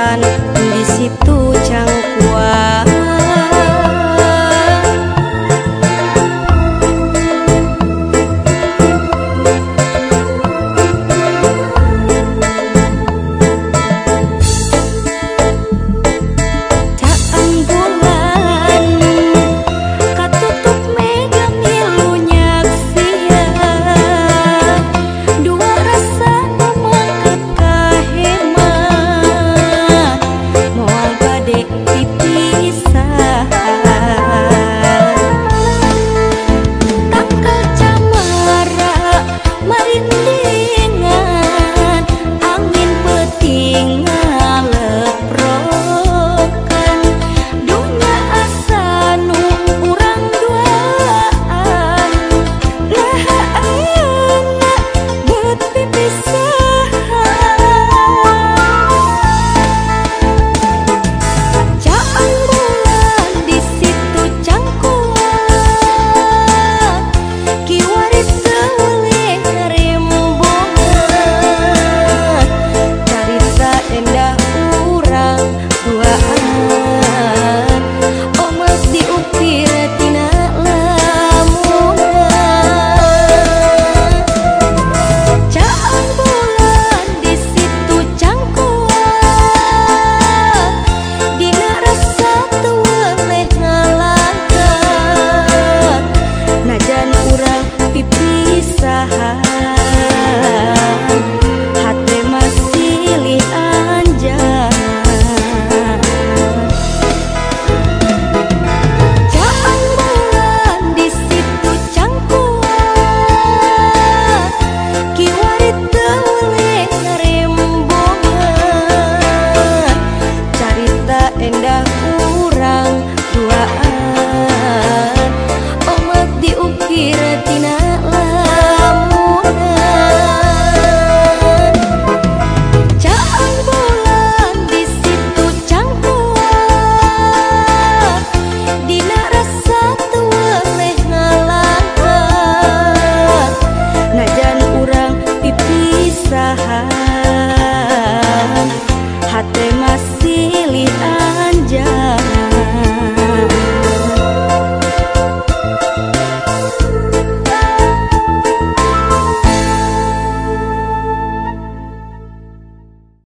usaha